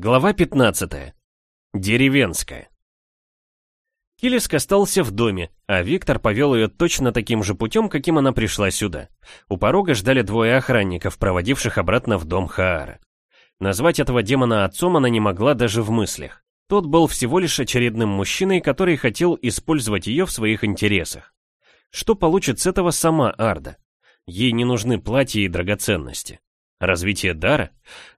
Глава 15. Деревенская. Килиск остался в доме, а Виктор повел ее точно таким же путем, каким она пришла сюда. У порога ждали двое охранников, проводивших обратно в дом Хаара. Назвать этого демона отцом она не могла даже в мыслях. Тот был всего лишь очередным мужчиной, который хотел использовать ее в своих интересах. Что получит с этого сама Арда? Ей не нужны платья и драгоценности. Развитие дара?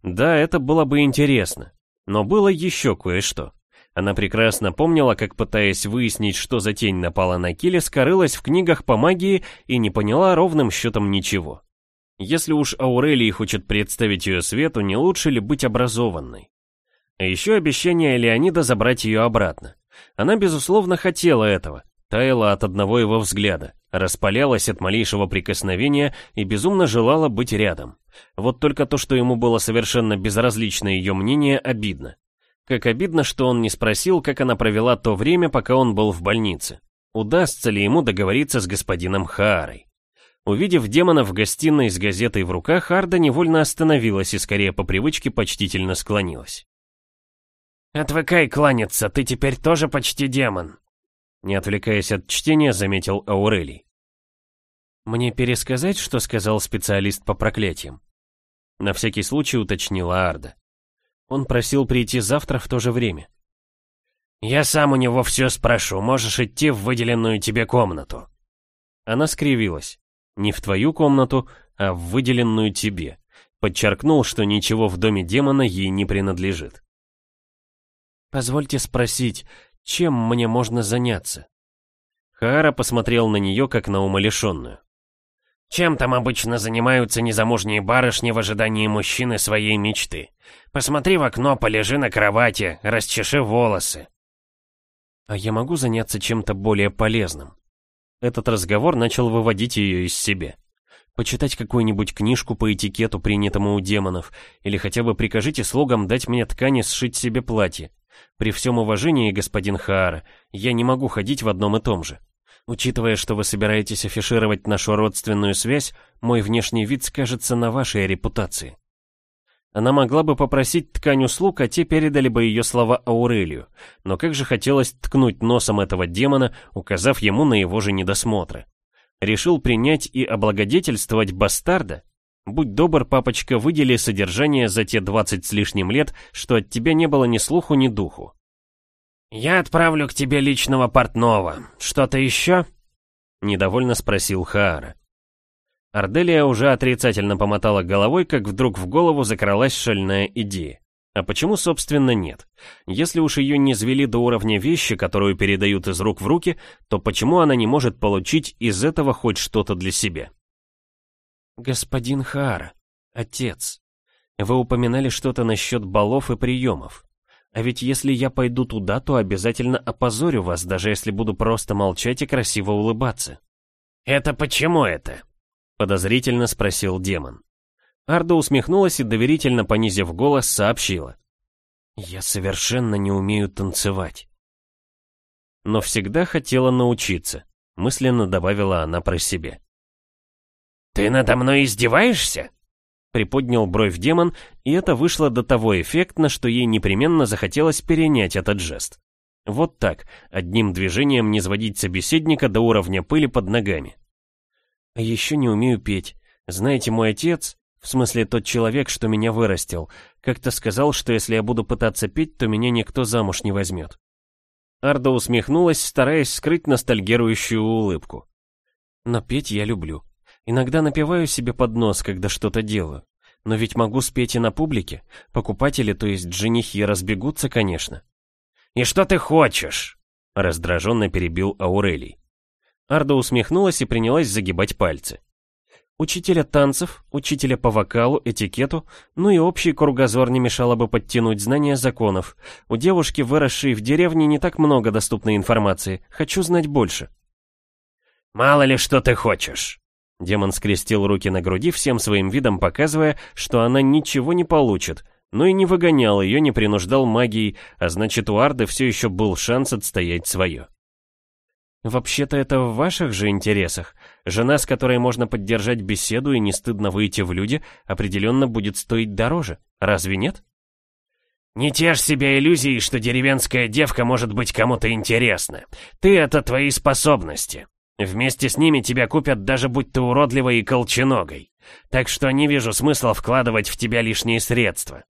Да, это было бы интересно. Но было еще кое-что. Она прекрасно помнила, как, пытаясь выяснить, что за тень напала на Киле, скорылась в книгах по магии и не поняла ровным счетом ничего. Если уж Аурелий хочет представить ее свету, не лучше ли быть образованной? А еще обещание Леонида забрать ее обратно. Она, безусловно, хотела этого, таяла от одного его взгляда, распалялась от малейшего прикосновения и безумно желала быть рядом. Вот только то, что ему было совершенно безразлично ее мнение, обидно. Как обидно, что он не спросил, как она провела то время, пока он был в больнице. Удастся ли ему договориться с господином Хаарой? Увидев демона в гостиной с газетой в руках, Харда невольно остановилась и скорее по привычке почтительно склонилась. «Отвыкай кланяться, ты теперь тоже почти демон», не отвлекаясь от чтения, заметил Аурелий. «Мне пересказать, что сказал специалист по проклятиям?» На всякий случай уточнила Арда. Он просил прийти завтра в то же время. «Я сам у него все спрошу, можешь идти в выделенную тебе комнату». Она скривилась. Не в твою комнату, а в выделенную тебе. Подчеркнул, что ничего в доме демона ей не принадлежит. «Позвольте спросить, чем мне можно заняться?» Хаара посмотрел на нее, как на умалишенную. Чем там обычно занимаются незамужние барышни в ожидании мужчины своей мечты? Посмотри в окно, полежи на кровати, расчеши волосы. А я могу заняться чем-то более полезным? Этот разговор начал выводить ее из себя. Почитать какую-нибудь книжку по этикету, принятому у демонов, или хотя бы прикажите слугам дать мне ткани сшить себе платье. При всем уважении, господин Хаара, я не могу ходить в одном и том же. Учитывая, что вы собираетесь афишировать нашу родственную связь, мой внешний вид скажется на вашей репутации. Она могла бы попросить ткань услуг, а те передали бы ее слова Аурелию, но как же хотелось ткнуть носом этого демона, указав ему на его же недосмотры. Решил принять и облагодетельствовать бастарда? Будь добр, папочка, выдели содержание за те двадцать с лишним лет, что от тебя не было ни слуху, ни духу. «Я отправлю к тебе личного портного. Что-то еще?» Недовольно спросил Хаара. Арделия уже отрицательно помотала головой, как вдруг в голову закралась шальная идея. А почему, собственно, нет? Если уж ее не звели до уровня вещи, которую передают из рук в руки, то почему она не может получить из этого хоть что-то для себя? «Господин Хаара, отец, вы упоминали что-то насчет балов и приемов. А ведь если я пойду туда, то обязательно опозорю вас, даже если буду просто молчать и красиво улыбаться. «Это почему это?» — подозрительно спросил демон. Арда усмехнулась и, доверительно понизив голос, сообщила. «Я совершенно не умею танцевать». Но всегда хотела научиться, мысленно добавила она про себя. «Ты надо мной издеваешься?» Приподнял бровь демон, и это вышло до того эффектно, что ей непременно захотелось перенять этот жест. Вот так, одним движением не сводить собеседника до уровня пыли под ногами. А еще не умею петь. Знаете, мой отец, в смысле тот человек, что меня вырастил, как-то сказал, что если я буду пытаться петь, то меня никто замуж не возьмет. Арда усмехнулась, стараясь скрыть ностальгирующую улыбку. Но петь я люблю. Иногда напиваю себе под нос, когда что-то делаю. Но ведь могу спеть и на публике. Покупатели, то есть женихи, разбегутся, конечно. «И что ты хочешь?» Раздраженно перебил Аурелий. Арда усмехнулась и принялась загибать пальцы. Учителя танцев, учителя по вокалу, этикету, ну и общий кругозор не мешало бы подтянуть знания законов. У девушки, выросшей в деревне, не так много доступной информации. Хочу знать больше. «Мало ли что ты хочешь», Демон скрестил руки на груди, всем своим видом показывая, что она ничего не получит, но и не выгонял ее, не принуждал магией, а значит у Арды все еще был шанс отстоять свое. Вообще-то это в ваших же интересах. Жена, с которой можно поддержать беседу и не стыдно выйти в люди, определенно будет стоить дороже. Разве нет? Не тешь себя иллюзией, что деревенская девка может быть кому-то интересна. Ты — это твои способности. Вместе с ними тебя купят, даже будь ты уродливой и колченогой. Так что не вижу смысла вкладывать в тебя лишние средства.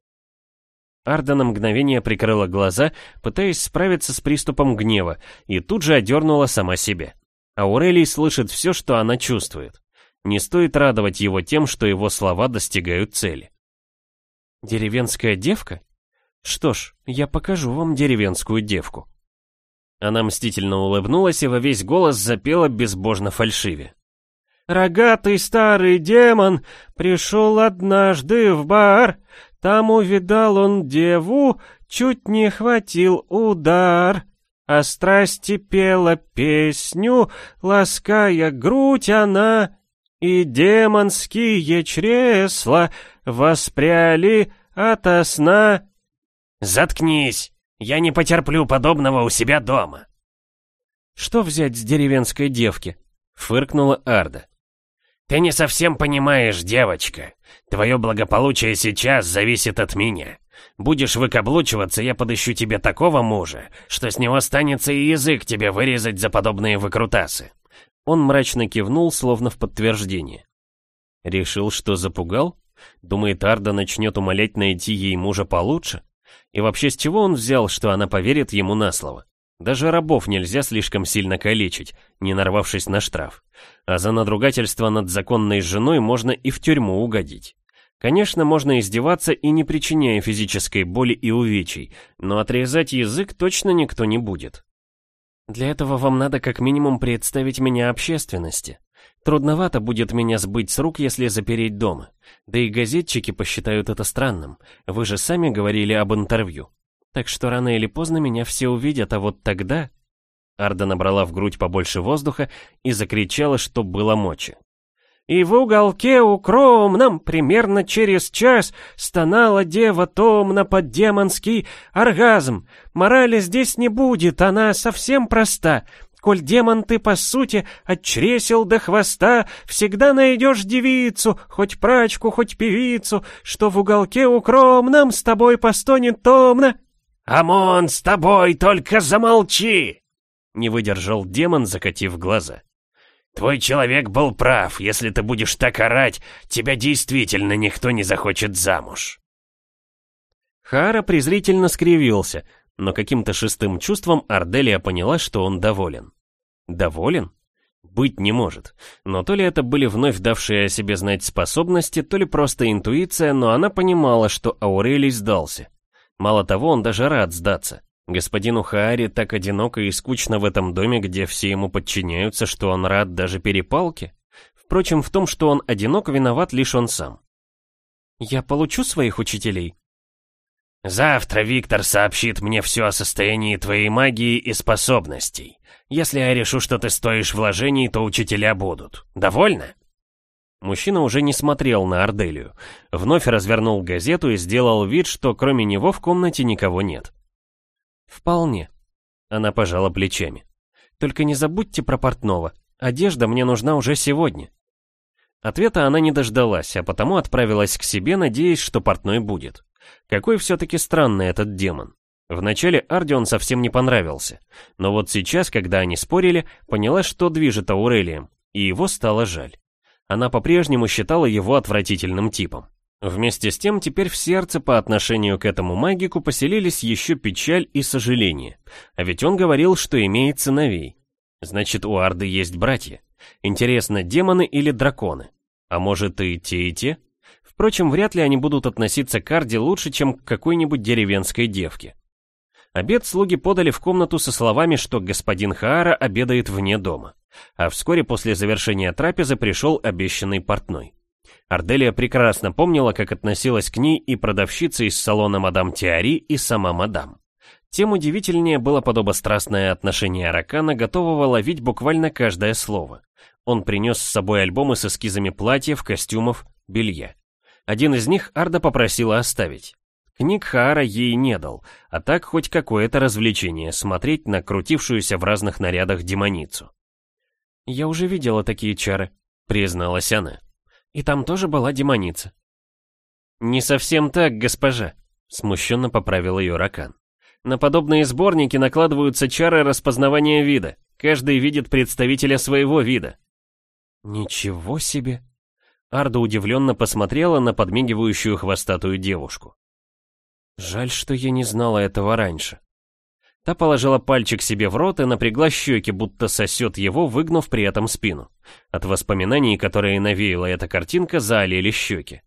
Арда на мгновение прикрыла глаза, пытаясь справиться с приступом гнева, и тут же одернула сама себя. Аурелий слышит все, что она чувствует. Не стоит радовать его тем, что его слова достигают цели. «Деревенская девка? Что ж, я покажу вам деревенскую девку». Она мстительно улыбнулась и во весь голос запела безбожно фальшиве. «Рогатый старый демон пришел однажды в бар, там увидал он деву, чуть не хватил удар. А страсти пела песню, лаская грудь она, и демонские чресла воспряли ото сна. «Заткнись! Я не потерплю подобного у себя дома!» «Что взять с деревенской девки?» — фыркнула Арда. «Ты не совсем понимаешь, девочка. Твое благополучие сейчас зависит от меня. Будешь выкаблучиваться, я подыщу тебе такого мужа, что с него останется и язык тебе вырезать за подобные выкрутасы». Он мрачно кивнул, словно в подтверждение. Решил, что запугал? Думает, Арда начнет умолять найти ей мужа получше? И вообще, с чего он взял, что она поверит ему на слово? Даже рабов нельзя слишком сильно калечить, не нарвавшись на штраф. А за надругательство над законной женой можно и в тюрьму угодить. Конечно, можно издеваться и не причиняя физической боли и увечий, но отрезать язык точно никто не будет. Для этого вам надо как минимум представить меня общественности. Трудновато будет меня сбыть с рук, если запереть дома. Да и газетчики посчитают это странным. Вы же сами говорили об интервью. Так что рано или поздно меня все увидят, а вот тогда... Арда набрала в грудь побольше воздуха и закричала, что было мочи. И в уголке укромном, примерно через час, стонала дева томно под демонский оргазм. Морали здесь не будет, она совсем проста. Коль демон ты, по сути, от чресел до хвоста, всегда найдешь девицу, хоть прачку, хоть певицу, что в уголке укромном с тобой постонет томно. «Амон, с тобой, только замолчи!» Не выдержал демон, закатив глаза. «Твой человек был прав, если ты будешь так орать, тебя действительно никто не захочет замуж». Хара презрительно скривился, но каким-то шестым чувством Арделия поняла, что он доволен. Доволен? Быть не может. Но то ли это были вновь давшие о себе знать способности, то ли просто интуиция, но она понимала, что Аурелий сдался. Мало того, он даже рад сдаться. Господину Хаари так одиноко и скучно в этом доме, где все ему подчиняются, что он рад даже перепалке. Впрочем, в том, что он одинок, виноват лишь он сам. «Я получу своих учителей?» «Завтра Виктор сообщит мне все о состоянии твоей магии и способностей. Если я решу, что ты стоишь вложений, то учителя будут. Довольно?» Мужчина уже не смотрел на Арделию. Вновь развернул газету и сделал вид, что кроме него в комнате никого нет. «Вполне». Она пожала плечами. «Только не забудьте про портного. Одежда мне нужна уже сегодня». Ответа она не дождалась, а потому отправилась к себе, надеясь, что портной будет. Какой все-таки странный этот демон. Вначале Арде он совсем не понравился, но вот сейчас, когда они спорили, поняла, что движет Аурелием, и его стало жаль. Она по-прежнему считала его отвратительным типом. Вместе с тем, теперь в сердце по отношению к этому магику поселились еще печаль и сожаление. А ведь он говорил, что имеет сыновей. Значит, у Арды есть братья. Интересно, демоны или драконы? А может и те, и те? Впрочем, вряд ли они будут относиться к Арде лучше, чем к какой-нибудь деревенской девке. Обед слуги подали в комнату со словами, что господин Хаара обедает вне дома. А вскоре после завершения трапезы пришел обещанный портной. Арделия прекрасно помнила, как относилась к ней и продавщица из салона мадам Теори, и сама мадам. Тем удивительнее было подобострастное отношение Аракана, готового ловить буквально каждое слово. Он принес с собой альбомы с эскизами платьев, костюмов, белья. Один из них Арда попросила оставить. Книг Хаара ей не дал, а так хоть какое-то развлечение смотреть на крутившуюся в разных нарядах демоницу. «Я уже видела такие чары», — призналась она. «И там тоже была демоница». «Не совсем так, госпожа», Смущенно поправил ее Ракан. На подобные сборники накладываются чары распознавания вида. Каждый видит представителя своего вида. Ничего себе! Арда удивленно посмотрела на подмигивающую хвостатую девушку. Жаль, что я не знала этого раньше. Та положила пальчик себе в рот и напрягла щеки, будто сосет его, выгнув при этом спину. От воспоминаний, которые навеяла эта картинка, заолели щеки.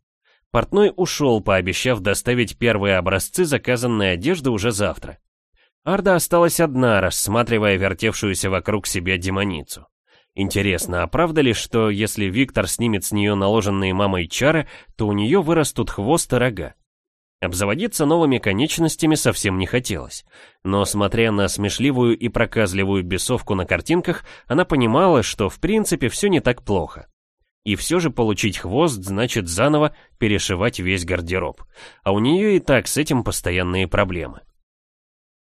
Портной ушел, пообещав доставить первые образцы заказанной одежды уже завтра. Арда осталась одна, рассматривая вертевшуюся вокруг себя демоницу. Интересно, а правда ли, что если Виктор снимет с нее наложенные мамой чары, то у нее вырастут хвост и рога? Обзаводиться новыми конечностями совсем не хотелось. Но, смотря на смешливую и проказливую бесовку на картинках, она понимала, что в принципе все не так плохо. И все же получить хвост значит заново перешивать весь гардероб. А у нее и так с этим постоянные проблемы.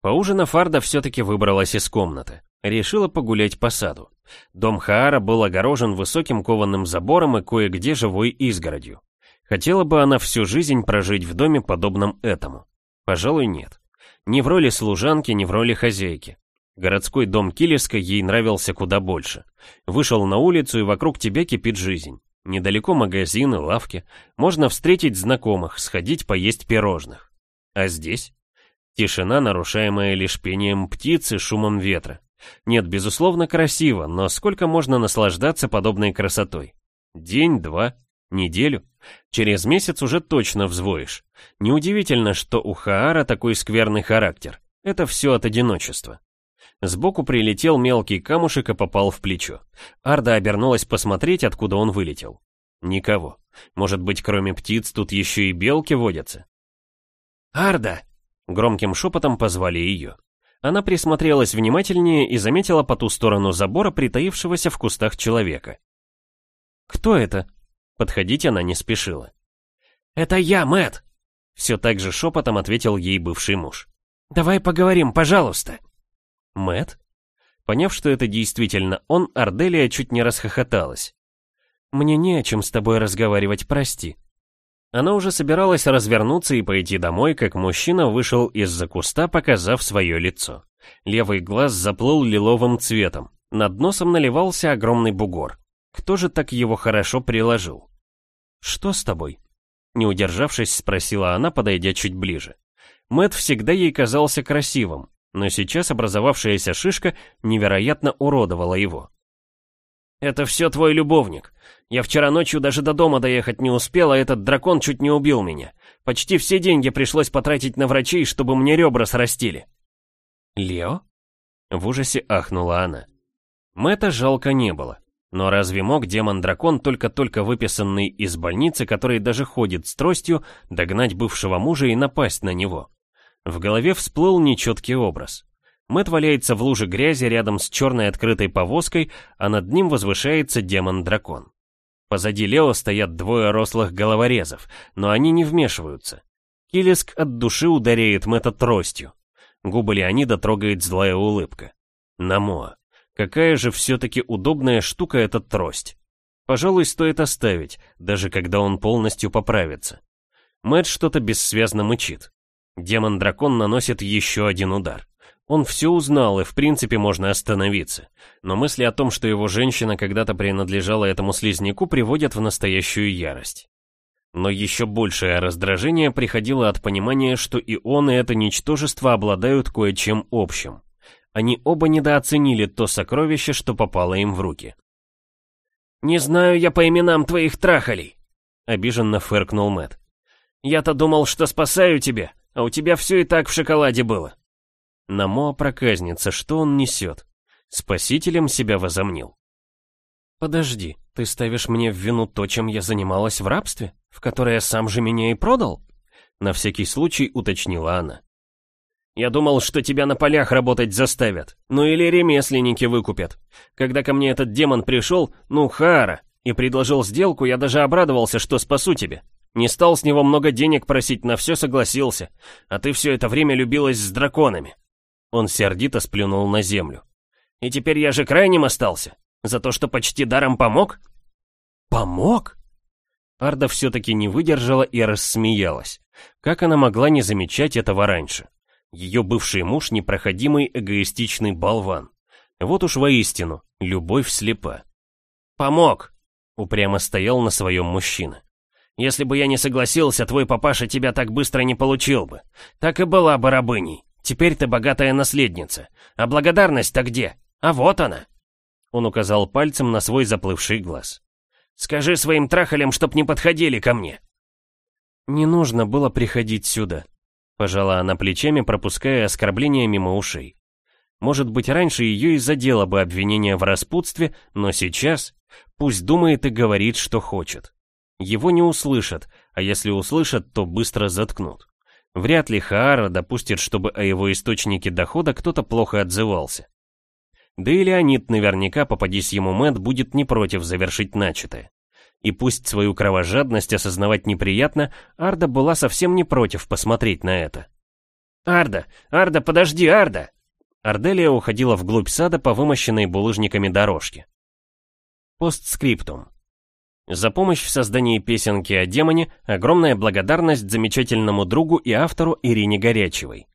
Поужинав, Фарда все-таки выбралась из комнаты. Решила погулять по саду. Дом Хаара был огорожен высоким кованым забором и кое-где живой изгородью. Хотела бы она всю жизнь прожить в доме, подобном этому? Пожалуй, нет. Ни в роли служанки, ни в роли хозяйки. Городской дом Килиска ей нравился куда больше. Вышел на улицу, и вокруг тебя кипит жизнь. Недалеко магазины, лавки. Можно встретить знакомых, сходить поесть пирожных. А здесь? Тишина, нарушаемая лишь пением птиц и шумом ветра. Нет, безусловно, красиво, но сколько можно наслаждаться подобной красотой? День, два, неделю? Через месяц уже точно взвоишь. Неудивительно, что у Хаара такой скверный характер. Это все от одиночества. Сбоку прилетел мелкий камушек и попал в плечо. Арда обернулась посмотреть, откуда он вылетел. Никого. Может быть, кроме птиц, тут еще и белки водятся? «Арда!» — громким шепотом позвали ее. Она присмотрелась внимательнее и заметила по ту сторону забора притаившегося в кустах человека. «Кто это?» Подходить она не спешила. «Это я, Мэт! Все так же шепотом ответил ей бывший муж. «Давай поговорим, пожалуйста!» Мэт? Поняв, что это действительно он, Арделия чуть не расхохоталась. «Мне не о чем с тобой разговаривать, прости». Она уже собиралась развернуться и пойти домой, как мужчина вышел из-за куста, показав свое лицо. Левый глаз заплыл лиловым цветом, над носом наливался огромный бугор. Кто же так его хорошо приложил? «Что с тобой?» Не удержавшись, спросила она, подойдя чуть ближе. Мэт всегда ей казался красивым, но сейчас образовавшаяся шишка невероятно уродовала его. «Это все твой любовник. Я вчера ночью даже до дома доехать не успел, а этот дракон чуть не убил меня. Почти все деньги пришлось потратить на врачей, чтобы мне ребра срастили». «Лео?» В ужасе ахнула она. Мэтта жалко не было. Но разве мог демон-дракон, только-только выписанный из больницы, который даже ходит с тростью, догнать бывшего мужа и напасть на него? В голове всплыл нечеткий образ. Мэт валяется в луже грязи рядом с черной открытой повозкой, а над ним возвышается демон-дракон. Позади Лео стоят двое рослых головорезов, но они не вмешиваются. Килиск от души ударяет Мэтта тростью. Губы Леонида трогает злая улыбка. Намоа. Какая же все-таки удобная штука эта трость. Пожалуй, стоит оставить, даже когда он полностью поправится. Мэтт что-то бессвязно мычит. Демон-дракон наносит еще один удар. Он все узнал, и в принципе можно остановиться. Но мысли о том, что его женщина когда-то принадлежала этому слизняку, приводят в настоящую ярость. Но еще большее раздражение приходило от понимания, что и он, и это ничтожество обладают кое-чем общим. Они оба недооценили то сокровище, что попало им в руки. «Не знаю я по именам твоих трахалей», — обиженно фыркнул Мэт. «Я-то думал, что спасаю тебя, а у тебя все и так в шоколаде было». Намо проказница, что он несет? Спасителем себя возомнил. «Подожди, ты ставишь мне в вину то, чем я занималась в рабстве, в которое сам же меня и продал?» На всякий случай уточнила она. «Я думал, что тебя на полях работать заставят, ну или ремесленники выкупят. Когда ко мне этот демон пришел, ну хара, и предложил сделку, я даже обрадовался, что спасу тебя. Не стал с него много денег просить, на все согласился. А ты все это время любилась с драконами. Он сердито сплюнул на землю. И теперь я же крайним остался. За то, что почти даром помог? Помог? Арда все-таки не выдержала и рассмеялась. Как она могла не замечать этого раньше? Ее бывший муж — непроходимый эгоистичный болван. Вот уж воистину, любовь слепа. «Помог!» — упрямо стоял на своем мужчина. «Если бы я не согласился, твой папаша тебя так быстро не получил бы. Так и была бы рабыней. Теперь ты богатая наследница. А благодарность-то где? А вот она!» Он указал пальцем на свой заплывший глаз. «Скажи своим трахалям, чтоб не подходили ко мне!» «Не нужно было приходить сюда», — пожала она плечами, пропуская оскорбления мимо ушей. Может быть, раньше ее и задело бы обвинение в распутстве, но сейчас пусть думает и говорит, что хочет. Его не услышат, а если услышат, то быстро заткнут. Вряд ли Хаара допустит, чтобы о его источнике дохода кто-то плохо отзывался. Да и Леонид наверняка, попадись ему Мэтт, будет не против завершить начатое. И пусть свою кровожадность осознавать неприятно, Арда была совсем не против посмотреть на это. «Арда! Арда, подожди, Арда!» Арделия уходила вглубь сада по вымощенной булыжниками дорожке. Постскриптум. За помощь в создании песенки о демоне огромная благодарность замечательному другу и автору Ирине Горячевой.